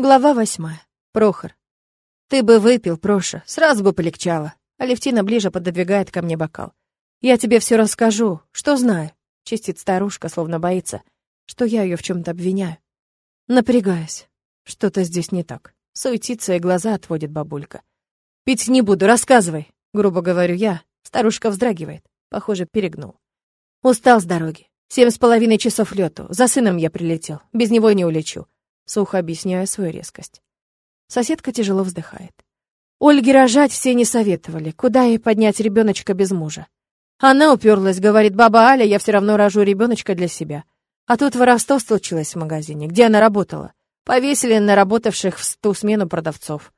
Глава восьмая. Прохор. Ты бы выпил, Проша, сразу бы полегчало. Алевтина ближе пододвигает ко мне бокал. Я тебе все расскажу, что знаю. Чистит старушка, словно боится, что я ее в чем-то обвиняю. Напрягаюсь. Что-то здесь не так. Суетится и глаза отводит бабулька. Пить не буду, рассказывай, грубо говорю я. Старушка вздрагивает. Похоже, перегнул. Устал с дороги. Семь с половиной часов лету. За сыном я прилетел. Без него не улечу. Сухо объясняю свою резкость. Соседка тяжело вздыхает. Ольге рожать все не советовали. Куда ей поднять ребеночка без мужа? Она уперлась, говорит, баба Аля, я все равно рожу ребеночка для себя. А тут воровство случилось в магазине, где она работала. Повесили на работавших в ту смену продавцов.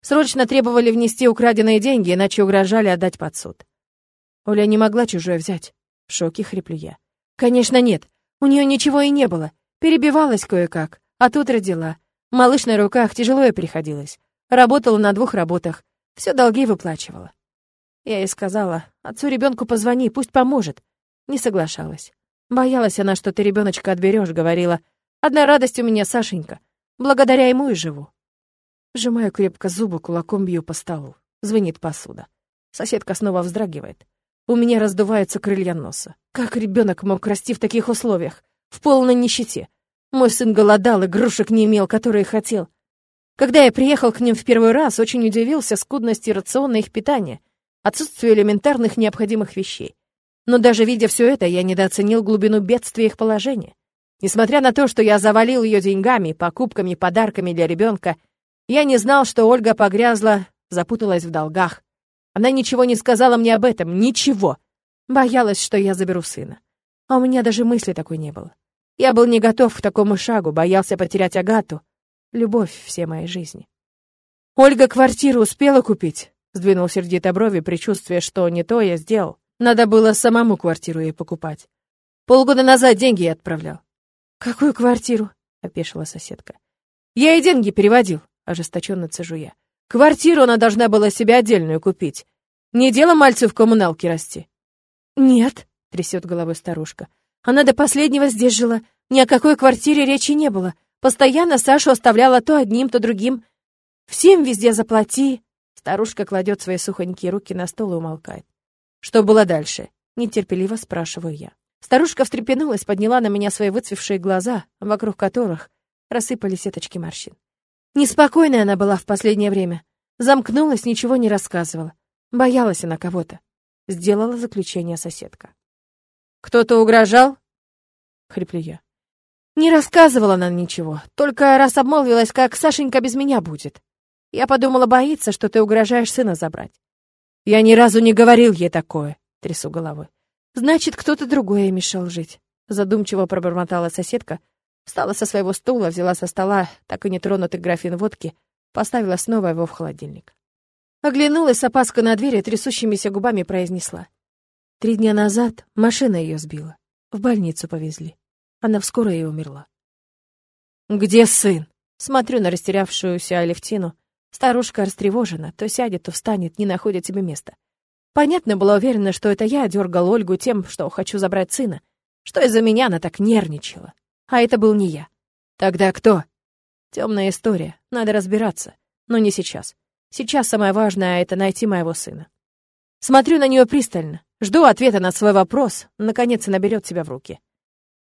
Срочно требовали внести украденные деньги, иначе угрожали отдать под суд. Оля не могла чужое взять. В шоке хриплю я. Конечно, нет. У нее ничего и не было. Перебивалась кое-как. А тут родила. Малыш на руках, тяжело ей приходилось. Работала на двух работах. Все долги выплачивала. Я ей сказала, отцу ребенку позвони, пусть поможет. Не соглашалась. Боялась она, что ты ребеночка отберешь, говорила. Одна радость у меня, Сашенька. Благодаря ему и живу. Сжимаю крепко зубы, кулаком бью по столу. Звенит посуда. Соседка снова вздрагивает. У меня раздуваются крылья носа. Как ребенок мог расти в таких условиях? В полной нищете. Мой сын голодал, игрушек не имел, которые хотел. Когда я приехал к ним в первый раз, очень удивился скудности рациона их питания, отсутствию элементарных необходимых вещей. Но даже видя все это, я недооценил глубину бедствия их положения. Несмотря на то, что я завалил ее деньгами, покупками, подарками для ребенка, я не знал, что Ольга погрязла, запуталась в долгах. Она ничего не сказала мне об этом, ничего. Боялась, что я заберу сына. А у меня даже мысли такой не было. Я был не готов к такому шагу, боялся потерять Агату. Любовь всей моей жизни. «Ольга квартиру успела купить?» Сдвинул сердито брови, предчувствуя, что не то я сделал. Надо было самому квартиру ей покупать. Полгода назад деньги я отправлял. «Какую квартиру?» — опешила соседка. «Я ей деньги переводил», — ожесточенно цежу я. «Квартиру она должна была себе отдельную купить. Не дело мальцу в коммуналке расти». «Нет», — трясет головой старушка. Она до последнего здесь жила. Ни о какой квартире речи не было. Постоянно Сашу оставляла то одним, то другим. Всем везде заплати. Старушка кладет свои сухонькие руки на стол и умолкает. Что было дальше? Нетерпеливо спрашиваю я. Старушка встрепенулась, подняла на меня свои выцвевшие глаза, вокруг которых рассыпались сеточки морщин. Неспокойная она была в последнее время. Замкнулась, ничего не рассказывала. Боялась она кого-то. Сделала заключение соседка. «Кто-то угрожал?» — хриплю я. Не рассказывала она ничего, только раз обмолвилась, как Сашенька без меня будет. Я подумала, боится, что ты угрожаешь сына забрать. Я ни разу не говорил ей такое, трясу головой. Значит, кто-то другой ей мешал жить. Задумчиво пробормотала соседка, встала со своего стула, взяла со стола так и нетронутый графин водки, поставила снова его в холодильник. Оглянулась с опаской на дверь и трясущимися губами произнесла. Три дня назад машина ее сбила. В больницу повезли. Она вскоре и умерла. «Где сын?» Смотрю на растерявшуюся Алевтину. Старушка растревожена, то сядет, то встанет, не находит себе места. Понятно, была уверена, что это я дергал Ольгу тем, что хочу забрать сына, что из-за меня она так нервничала. А это был не я. Тогда кто? Темная история, надо разбираться. Но не сейчас. Сейчас самое важное — это найти моего сына. Смотрю на нее пристально. Жду ответа на свой вопрос. Наконец наберет себя в руки.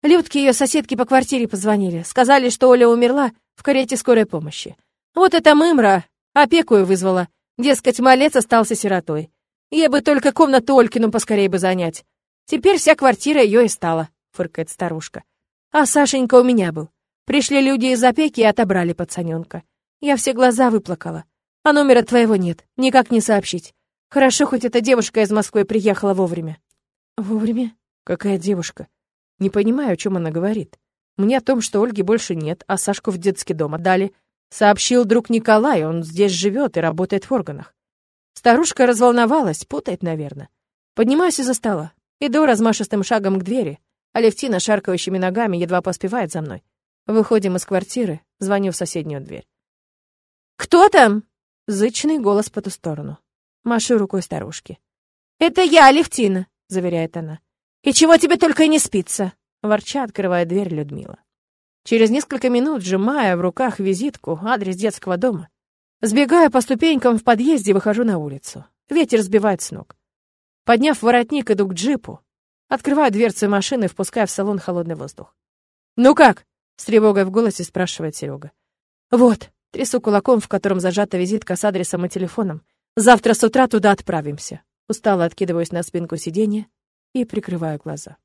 Людке ее соседки по квартире позвонили. Сказали, что Оля умерла в карете скорой помощи. Вот эта мымра опекую вызвала. Дескать, малец остался сиротой. Ей бы только комнату Олькину поскорее бы занять. Теперь вся квартира ее и стала, фыркает старушка. А Сашенька у меня был. Пришли люди из опеки и отобрали пацаненка. Я все глаза выплакала. А номера твоего нет, никак не сообщить. Хорошо, хоть эта девушка из Москвы приехала вовремя. Вовремя? Какая девушка? Не понимаю, о чем она говорит. Мне о том, что Ольги больше нет, а Сашку в детский дом отдали. Сообщил друг Николай, он здесь живет и работает в органах. Старушка разволновалась, путает, наверное. Поднимаюсь из-за стола. Иду размашистым шагом к двери. Алевтина шаркающими ногами едва поспевает за мной. Выходим из квартиры, звоню в соседнюю дверь. «Кто там?» Зычный голос по ту сторону. Машу рукой старушки. «Это я, Алевтина», — заверяет она. «И чего тебе только и не спится?» Ворча открывает дверь Людмила. Через несколько минут, сжимая в руках визитку, адрес детского дома, сбегаю по ступенькам в подъезде выхожу на улицу. Ветер сбивает с ног. Подняв воротник, иду к джипу. Открываю дверцу машины, впуская в салон холодный воздух. «Ну как?» — с тревогой в голосе спрашивает Серега. «Вот», — трясу кулаком, в котором зажата визитка с адресом и телефоном. «Завтра с утра туда отправимся». Устало откидываюсь на спинку сиденья и прикрываю глаза.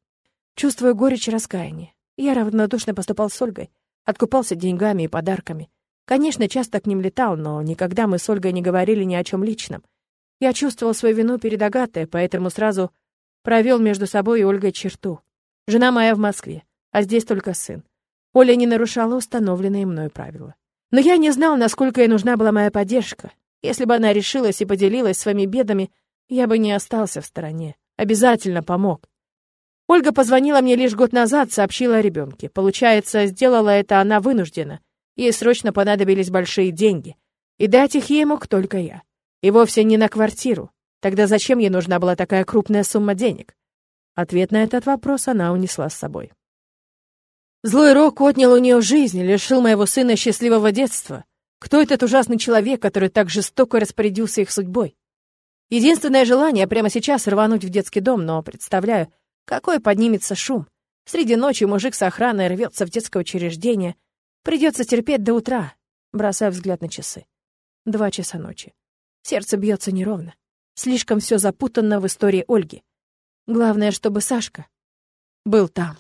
Чувствую горечь и раскаяние. Я равнодушно поступал с Ольгой, откупался деньгами и подарками. Конечно, часто к ним летал, но никогда мы с Ольгой не говорили ни о чем личном. Я чувствовал свою вину перед Агатой, поэтому сразу провел между собой и Ольгой черту. Жена моя в Москве, а здесь только сын. Оля не нарушала установленные мной правила. Но я не знал, насколько ей нужна была моя поддержка. Если бы она решилась и поделилась своими бедами, я бы не остался в стороне. Обязательно помог. Ольга позвонила мне лишь год назад, сообщила о ребенке. Получается, сделала это она вынуждена. Ей срочно понадобились большие деньги. И дать их ей мог только я. И вовсе не на квартиру. Тогда зачем ей нужна была такая крупная сумма денег? Ответ на этот вопрос она унесла с собой. Злой рок отнял у нее жизнь, лишил моего сына счастливого детства. Кто этот ужасный человек, который так жестоко распорядился их судьбой? Единственное желание прямо сейчас рвануть в детский дом, но представляю, какой поднимется шум. Среди ночи мужик с охраной рвется в детское учреждение. Придется терпеть до утра. Бросаю взгляд на часы. Два часа ночи. Сердце бьется неровно. Слишком все запутанно в истории Ольги. Главное, чтобы Сашка был там.